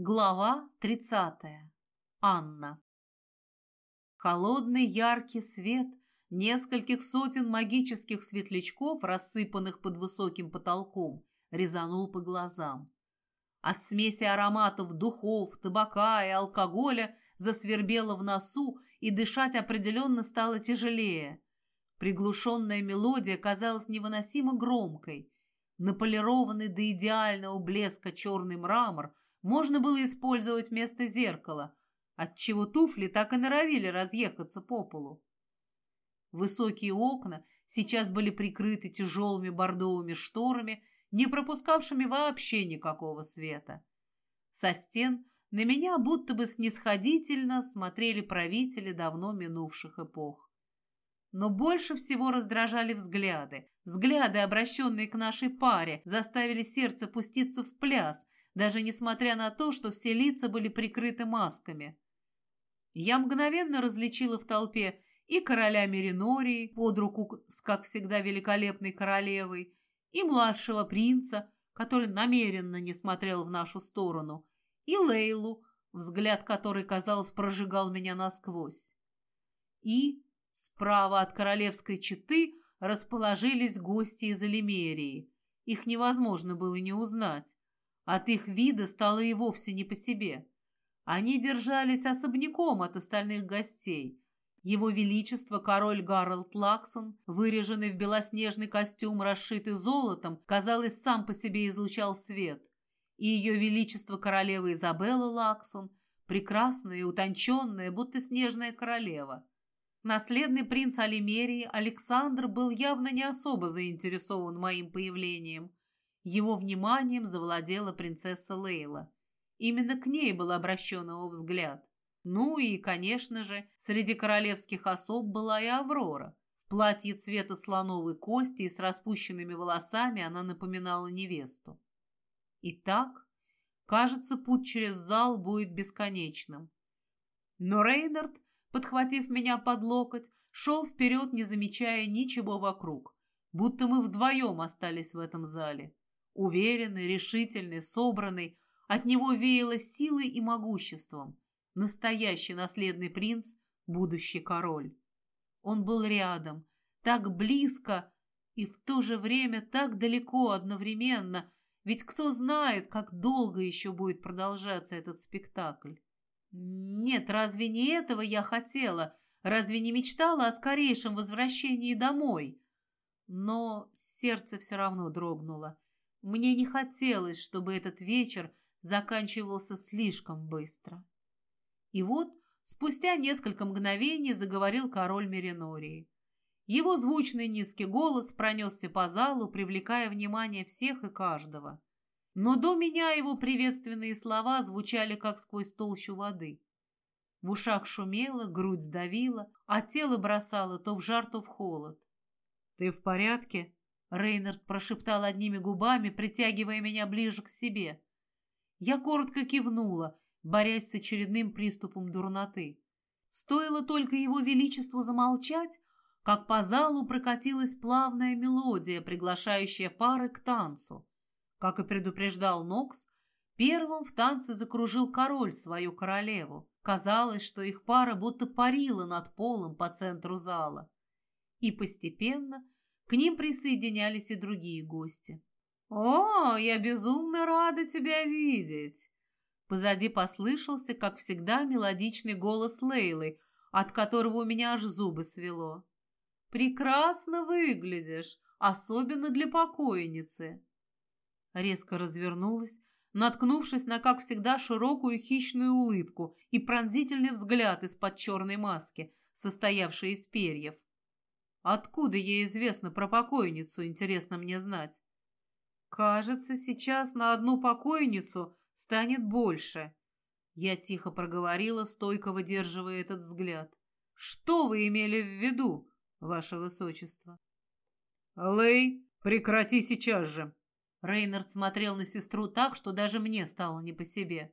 Глава 30. Анна. Холодный яркий свет нескольких сотен магических светлячков, рассыпанных под высоким потолком, резанул по глазам. От смеси ароматов духов, табака и алкоголя засвербело в носу, и дышать определенно стало тяжелее. Приглушенная мелодия казалась невыносимо громкой. Наполированный до идеального блеска черный мрамор – можно было использовать вместо зеркала, отчего туфли так и норовили разъехаться по полу. Высокие окна сейчас были прикрыты тяжелыми бордовыми шторами, не пропускавшими вообще никакого света. Со стен на меня будто бы снисходительно смотрели правители давно минувших эпох. Но больше всего раздражали взгляды. Взгляды, обращенные к нашей паре, заставили сердце пуститься в пляс – даже несмотря на то, что все лица были прикрыты масками. Я мгновенно различила в толпе и короля Меринории под руку с, как всегда, великолепной королевой, и младшего принца, который намеренно не смотрел в нашу сторону, и Лейлу, взгляд которой, казалось, прожигал меня насквозь. И справа от королевской четы расположились гости из Алимерии. Их невозможно было не узнать. От их вида стало и вовсе не по себе. Они держались особняком от остальных гостей. Его Величество, король Гарольд Лаксон, выреженный в белоснежный костюм, расшитый золотом, казалось, сам по себе излучал свет. И Ее Величество, королева Изабелла Лаксон, прекрасная и утонченная, будто снежная королева. Наследный принц Алимерии Александр был явно не особо заинтересован моим появлением – его вниманием завладела принцесса Лейла. Именно к ней был обращен его взгляд. Ну и, конечно же, среди королевских особ была и Аврора. В платье цвета слоновой кости и с распущенными волосами она напоминала невесту. Итак, кажется, путь через зал будет бесконечным. Но Рейнард, подхватив меня под локоть, шел вперед, не замечая ничего вокруг, будто мы вдвоем остались в этом зале. Уверенный, решительный, собранный, от него веяло силой и могуществом. Настоящий наследный принц, будущий король. Он был рядом, так близко и в то же время так далеко одновременно, ведь кто знает, как долго еще будет продолжаться этот спектакль. Нет, разве не этого я хотела? Разве не мечтала о скорейшем возвращении домой? Но сердце все равно дрогнуло. Мне не хотелось, чтобы этот вечер заканчивался слишком быстро. И вот спустя несколько мгновений заговорил король Меринории. Его звучный низкий голос пронесся по залу, привлекая внимание всех и каждого. Но до меня его приветственные слова звучали, как сквозь толщу воды. В ушах шумело, грудь сдавила, а тело бросало то в жар, то в холод. «Ты в порядке?» Рейнард прошептал одними губами, притягивая меня ближе к себе. Я коротко кивнула, борясь с очередным приступом дурноты. Стоило только его величеству замолчать, как по залу прокатилась плавная мелодия, приглашающая пары к танцу. Как и предупреждал Нокс, первым в танце закружил король свою королеву. Казалось, что их пара будто парила над полом по центру зала. И постепенно – к ним присоединялись и другие гости. «О, я безумно рада тебя видеть!» Позади послышался, как всегда, мелодичный голос Лейлы, от которого у меня аж зубы свело. «Прекрасно выглядишь, особенно для покойницы!» Резко развернулась, наткнувшись на, как всегда, широкую хищную улыбку и пронзительный взгляд из-под черной маски, состоявшей из перьев. Откуда ей известно про покойницу, интересно мне знать. Кажется, сейчас на одну покойницу станет больше. Я тихо проговорила, стойко выдерживая этот взгляд. Что вы имели в виду, ваше высочество? Лей, прекрати сейчас же. Рейнард смотрел на сестру так, что даже мне стало не по себе.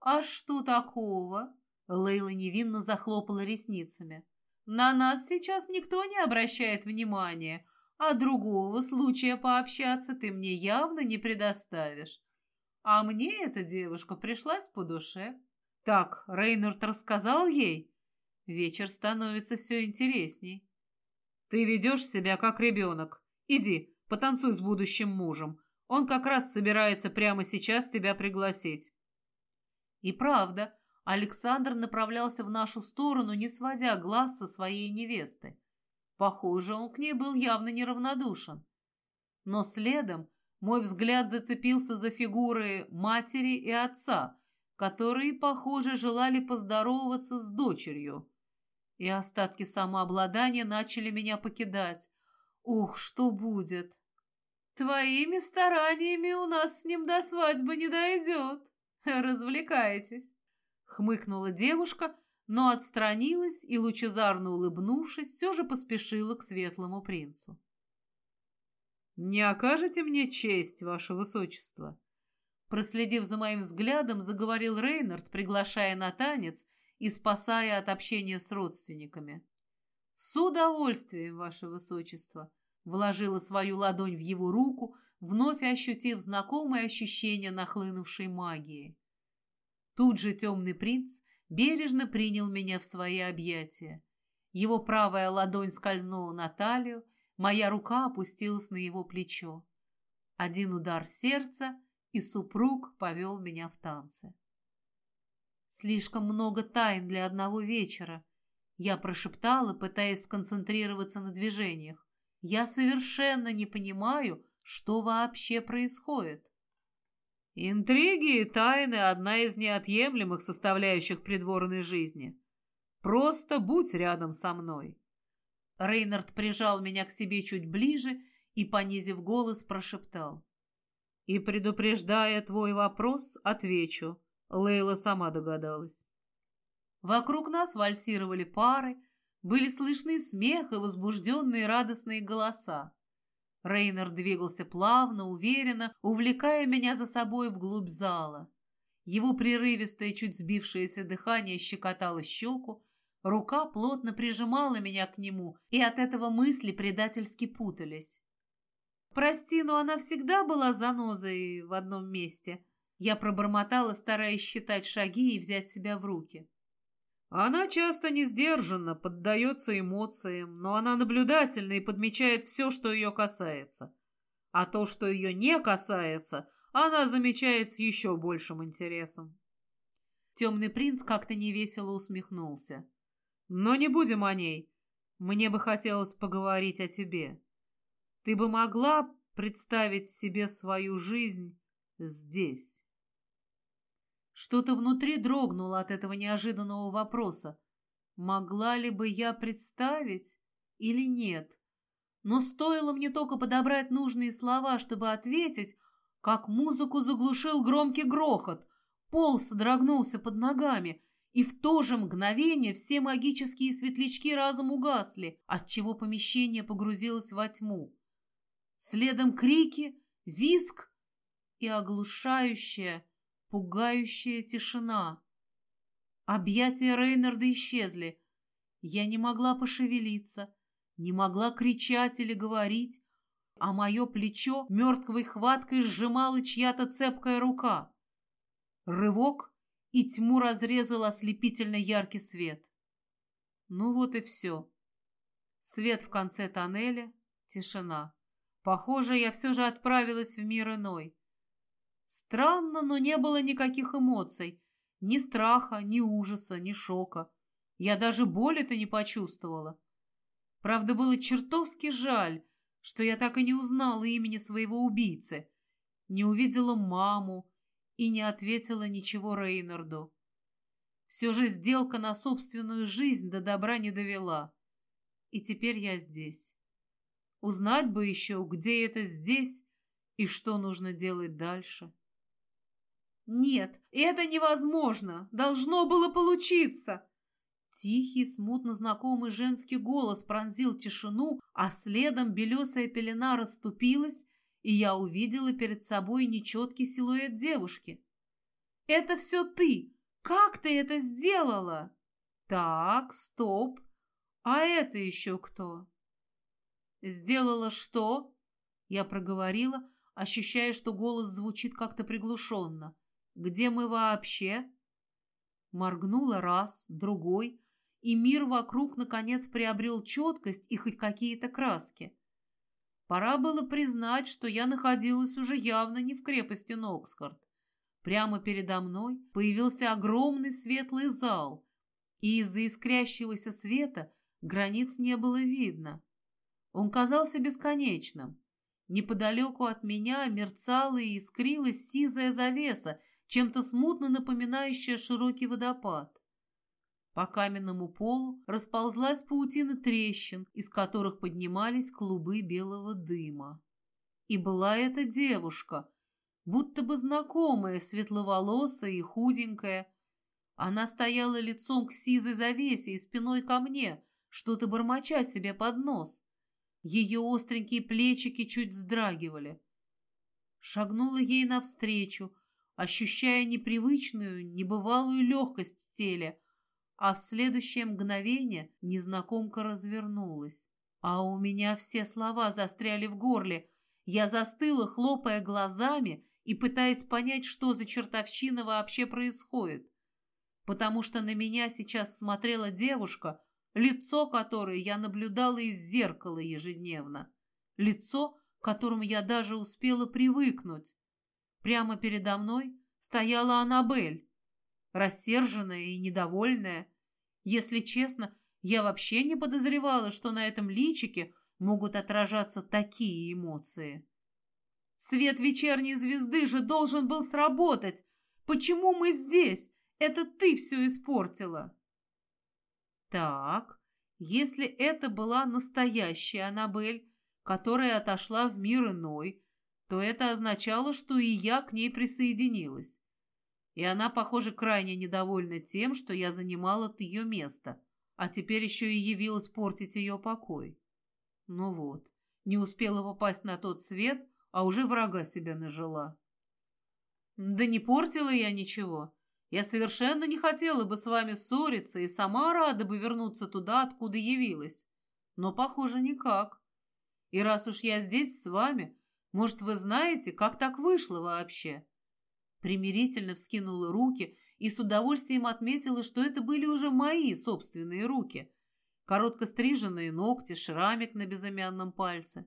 «А что такого?» Лейла невинно захлопала ресницами. На нас сейчас никто не обращает внимания, а другого случая пообщаться ты мне явно не предоставишь. А мне эта девушка пришлась по душе. Так, Рейнард рассказал ей? Вечер становится все интересней. Ты ведешь себя как ребенок. Иди, потанцуй с будущим мужем. Он как раз собирается прямо сейчас тебя пригласить. И правда, Александр направлялся в нашу сторону, не сводя глаз со своей невесты. Похоже, он к ней был явно неравнодушен. Но следом мой взгляд зацепился за фигуры матери и отца, которые, похоже, желали поздороваться с дочерью. И остатки самообладания начали меня покидать. Ух, что будет? Твоими стараниями у нас с ним до свадьбы не дойдет. Развлекайтесь. Хмыкнула девушка, но отстранилась и, лучезарно улыбнувшись, все же поспешила к светлому принцу. «Не окажете мне честь, ваше высочество?» Проследив за моим взглядом, заговорил Рейнард, приглашая на танец и спасая от общения с родственниками. «С удовольствием, ваше высочество!» Вложила свою ладонь в его руку, вновь ощутив знакомое ощущение нахлынувшей магии. Тут же темный принц бережно принял меня в свои объятия. Его правая ладонь скользнула на талию, моя рука опустилась на его плечо. Один удар сердца, и супруг повел меня в танцы. Слишком много тайн для одного вечера. Я прошептала, пытаясь сконцентрироваться на движениях. Я совершенно не понимаю, что вообще происходит. Интриги и тайны – одна из неотъемлемых составляющих придворной жизни. Просто будь рядом со мной. Рейнард прижал меня к себе чуть ближе и, понизив голос, прошептал. И, предупреждая твой вопрос, отвечу. Лейла сама догадалась. Вокруг нас вальсировали пары, были слышны смех и возбужденные радостные голоса. Рейнер двигался плавно, уверенно, увлекая меня за собой вглубь зала. Его прерывистое, чуть сбившееся дыхание щекотало щеку, рука плотно прижимала меня к нему, и от этого мысли предательски путались. «Прости, но она всегда была занозой в одном месте». Я пробормотала, стараясь считать шаги и взять себя в руки. Она часто не сдержанна, поддается эмоциям, но она наблюдательна и подмечает все, что ее касается. А то, что ее не касается, она замечает с еще большим интересом. Темный принц как-то невесело усмехнулся. Но не будем о ней. Мне бы хотелось поговорить о тебе. Ты бы могла представить себе свою жизнь здесь? Что-то внутри дрогнуло от этого неожиданного вопроса. Могла ли бы я представить или нет? Но стоило мне только подобрать нужные слова, чтобы ответить, как музыку заглушил громкий грохот. Пол содрогнулся под ногами, и в то же мгновение все магические светлячки разом угасли, отчего помещение погрузилось во тьму. Следом крики, визг и оглушающая, Пугающая тишина. Объятия Рейнарда исчезли. Я не могла пошевелиться, не могла кричать или говорить, а мое плечо мертвой хваткой сжимала чья-то цепкая рука. Рывок, и тьму разрезал ослепительно яркий свет. Ну вот и все. Свет в конце тоннеля, тишина. Похоже, я все же отправилась в мир иной. Странно, но не было никаких эмоций. Ни страха, ни ужаса, ни шока. Я даже боли-то не почувствовала. Правда, было чертовски жаль, что я так и не узнала имени своего убийцы, не увидела маму и не ответила ничего Рейнарду. Все же сделка на собственную жизнь до добра не довела. И теперь я здесь. Узнать бы еще, где это здесь и что нужно делать дальше? Нет, это невозможно. Должно было получиться. Тихий, смутно знакомый женский голос пронзил тишину, а следом белесая пелена расступилась, и я увидела перед собой нечеткий силуэт девушки. «Это все ты! Как ты это сделала?» «Так, стоп. А это еще кто?» «Сделала что?» Я проговорила, ощущая, что голос звучит как-то приглушенно. «Где мы вообще?» Моргнула раз, другой, и мир вокруг, наконец, приобрел четкость и хоть какие-то краски. Пора было признать, что я находилась уже явно не в крепости Нокскарт. Прямо передо мной появился огромный светлый зал, и из-за искрящегося света границ не было видно. Он казался бесконечным. Неподалеку от меня мерцала и искрилась сизая завеса, чем-то смутно напоминающая широкий водопад. По каменному полу расползлась паутина трещин, из которых поднимались клубы белого дыма. И была эта девушка, будто бы знакомая, светловолосая и худенькая. Она стояла лицом к сизой завесе и спиной ко мне, что-то бормоча себе под нос. Ее остренькие плечики чуть вздрагивали. Шагнула ей навстречу, ощущая непривычную, небывалую легкость в теле, а в следующее мгновение незнакомка развернулась. А у меня все слова застряли в горле. Я застыла, хлопая глазами и пытаясь понять, что за чертовщина вообще происходит. Потому что на меня сейчас смотрела девушка, лицо которой я наблюдала из зеркала ежедневно. Лицо, к которому я даже успела привыкнуть. Прямо передо мной стояла Аннабель рассерженная и недовольная. Если честно, я вообще не подозревала, что на этом личике могут отражаться такие эмоции. Свет вечерней звезды же должен был сработать. Почему мы здесь? Это ты все испортила. Так, если это была настоящая Аннабель, которая отошла в мир иной, то это означало, что и я к ней присоединилась и она, похоже, крайне недовольна тем, что я занимала ее место, а теперь еще и явилась портить ее покой. Ну вот, не успела попасть на тот свет, а уже врага себя нажила. Да не портила я ничего. Я совершенно не хотела бы с вами ссориться и сама рада бы вернуться туда, откуда явилась. Но, похоже, никак. И раз уж я здесь с вами, может, вы знаете, как так вышло вообще?» примирительно вскинула руки и с удовольствием отметила, что это были уже мои собственные руки. Коротко стриженные ногти, шрамик на безымянном пальце.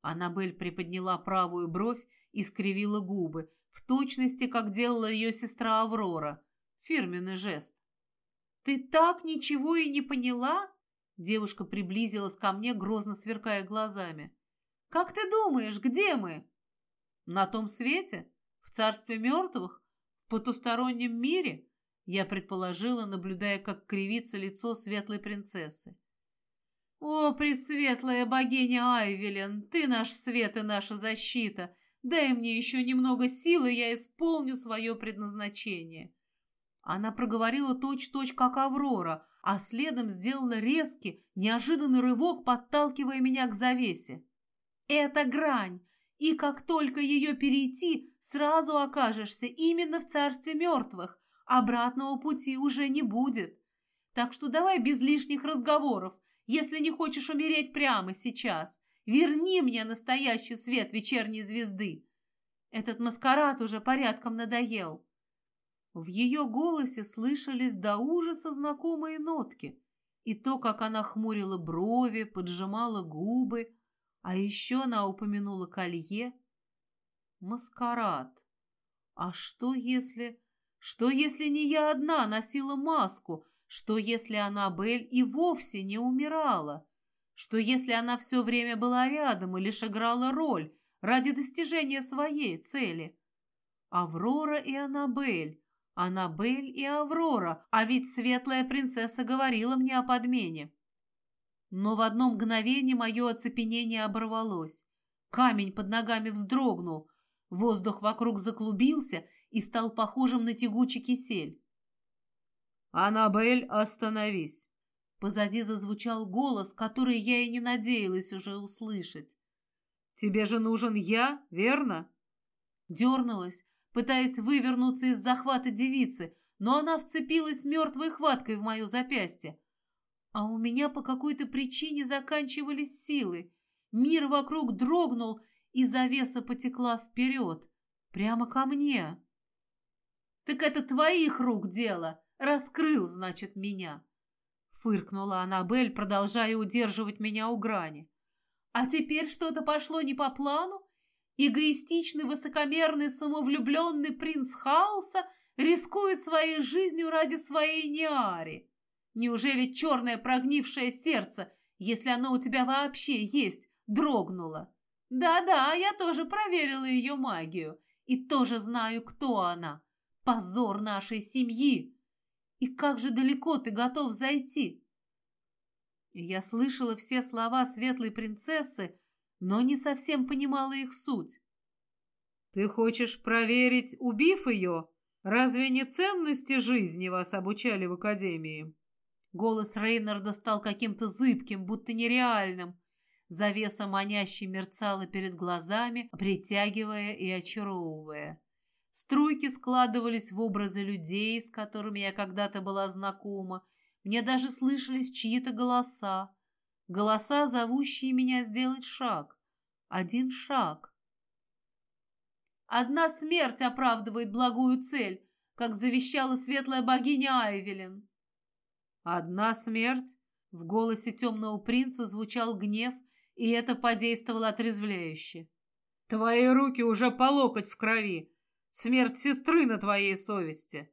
Аннабель приподняла правую бровь и скривила губы, в точности, как делала ее сестра Аврора. Фирменный жест. «Ты так ничего и не поняла?» Девушка приблизилась ко мне, грозно сверкая глазами. «Как ты думаешь, где мы?» «На том свете?» В царстве мертвых? В потустороннем мире? Я предположила, наблюдая, как кривится лицо светлой принцессы. «О, пресветлая богиня Айвелен, ты наш свет и наша защита! Дай мне еще немного силы, я исполню свое предназначение!» Она проговорила точь-точь, как Аврора, а следом сделала резкий, неожиданный рывок, подталкивая меня к завесе. «Это грань! И как только ее перейти, сразу окажешься именно в царстве мертвых. Обратного пути уже не будет. Так что давай без лишних разговоров, если не хочешь умереть прямо сейчас. Верни мне настоящий свет вечерней звезды. Этот маскарад уже порядком надоел. В ее голосе слышались до ужаса знакомые нотки. И то, как она хмурила брови, поджимала губы, а еще она упомянула колье. Маскарад. А что если... Что если не я одна носила маску? Что если Аннабель и вовсе не умирала? Что если она все время была рядом и лишь играла роль ради достижения своей цели? Аврора и Аннабель. Аннабель и Аврора. А ведь светлая принцесса говорила мне о подмене. Но в одно мгновение мое оцепенение оборвалось. Камень под ногами вздрогнул, воздух вокруг заклубился и стал похожим на тягучий кисель. «Аннабель, остановись!» Позади зазвучал голос, который я и не надеялась уже услышать. «Тебе же нужен я, верно?» Дернулась, пытаясь вывернуться из захвата девицы, но она вцепилась мертвой хваткой в мое запястье. А у меня по какой-то причине заканчивались силы. Мир вокруг дрогнул, и завеса потекла вперед, прямо ко мне. «Так это твоих рук дело! Раскрыл, значит, меня!» Фыркнула Аннабель, продолжая удерживать меня у грани. «А теперь что-то пошло не по плану? Эгоистичный, высокомерный, самовлюбленный принц хаоса рискует своей жизнью ради своей Ниари. Неужели черное прогнившее сердце, если оно у тебя вообще есть, дрогнуло? Да-да, я тоже проверила ее магию и тоже знаю, кто она. Позор нашей семьи. И как же далеко ты готов зайти? Я слышала все слова светлой принцессы, но не совсем понимала их суть. «Ты хочешь проверить, убив ее? Разве не ценности жизни вас обучали в академии?» Голос Рейнарда стал каким-то зыбким, будто нереальным. Завеса манящей мерцала перед глазами, притягивая и очаровывая. Струйки складывались в образы людей, с которыми я когда-то была знакома. Мне даже слышались чьи-то голоса. Голоса, зовущие меня сделать шаг. Один шаг. Одна смерть оправдывает благую цель, как завещала светлая богиня Айвелин. Одна смерть? В голосе темного принца звучал гнев, и это подействовало отрезвляюще. Твои руки уже по локоть в крови. Смерть сестры на твоей совести.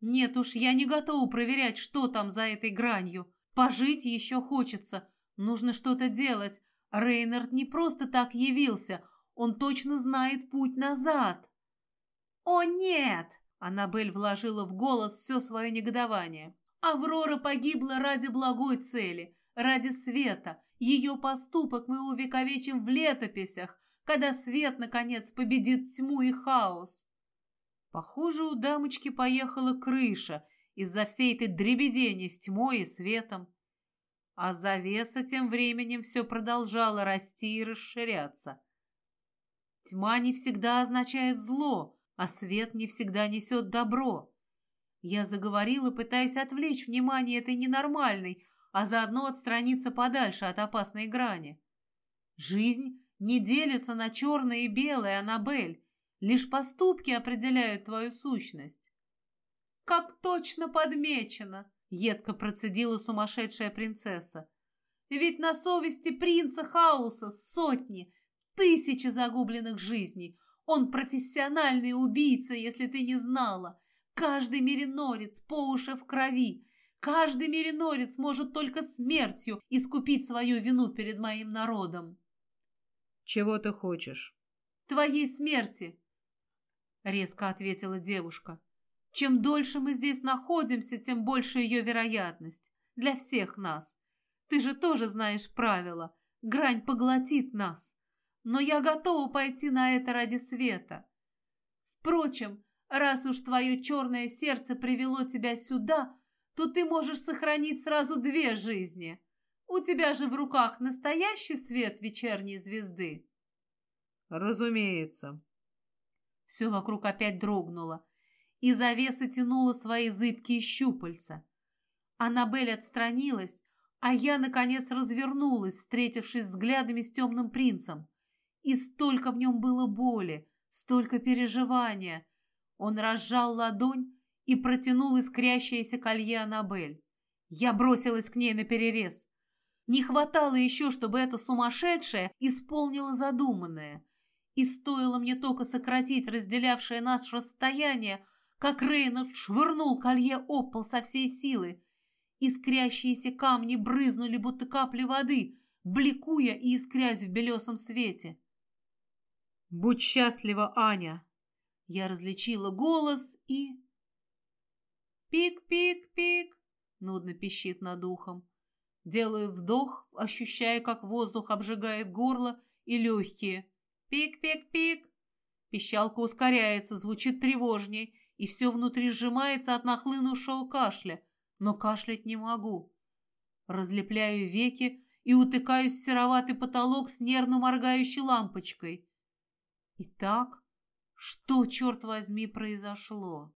Нет уж, я не готова проверять, что там за этой гранью. Пожить еще хочется. Нужно что-то делать. Рейнард не просто так явился. Он точно знает путь назад. «О, нет!» Аннабель вложила в голос все свое негодование. «Аврора погибла ради благой цели, ради света. Ее поступок мы увековечим в летописях, когда свет, наконец, победит тьму и хаос». Похоже, у дамочки поехала крыша – из-за всей этой дребедени с тьмой и светом. А завеса тем временем все продолжала расти и расширяться. Тьма не всегда означает зло, а свет не всегда несет добро. Я заговорила, пытаясь отвлечь внимание этой ненормальной, а заодно отстраниться подальше от опасной грани. Жизнь не делится на черное и белое, Аннабель. Лишь поступки определяют твою сущность. «Как точно подмечено!» — едко процедила сумасшедшая принцесса. «Ведь на совести принца Хауса сотни, тысячи загубленных жизней. Он профессиональный убийца, если ты не знала. Каждый меринорец по уши в крови. Каждый меринорец может только смертью искупить свою вину перед моим народом». «Чего ты хочешь?» «Твоей смерти», — резко ответила девушка. Чем дольше мы здесь находимся, тем больше ее вероятность. Для всех нас. Ты же тоже знаешь правила. Грань поглотит нас. Но я готова пойти на это ради света. Впрочем, раз уж твое черное сердце привело тебя сюда, то ты можешь сохранить сразу две жизни. У тебя же в руках настоящий свет вечерней звезды. Разумеется. Все вокруг опять дрогнуло и завеса тянула свои зыбкие щупальца. Аннабель отстранилась, а я, наконец, развернулась, встретившись взглядами с темным принцем. И столько в нем было боли, столько переживания. Он разжал ладонь и протянул искрящееся колье Аннабель. Я бросилась к ней на перерез. Не хватало еще, чтобы эта сумасшедшая исполнила задуманное. И стоило мне только сократить разделявшее нас расстояние, как Рейнольд швырнул колье об пол со всей силы. Искрящиеся камни брызнули, будто капли воды, бликуя и искрясь в белесом свете. «Будь счастлива, Аня!» Я различила голос и... «Пик-пик-пик!» — нудно пищит над ухом. Делаю вдох, ощущая, как воздух обжигает горло и легкие. «Пик-пик-пик!» Пищалка ускоряется, звучит тревожней, и все внутри сжимается от нахлынувшего кашля, но кашлять не могу. Разлепляю веки и утыкаюсь в сероватый потолок с нервно моргающей лампочкой. Итак, что, черт возьми, произошло?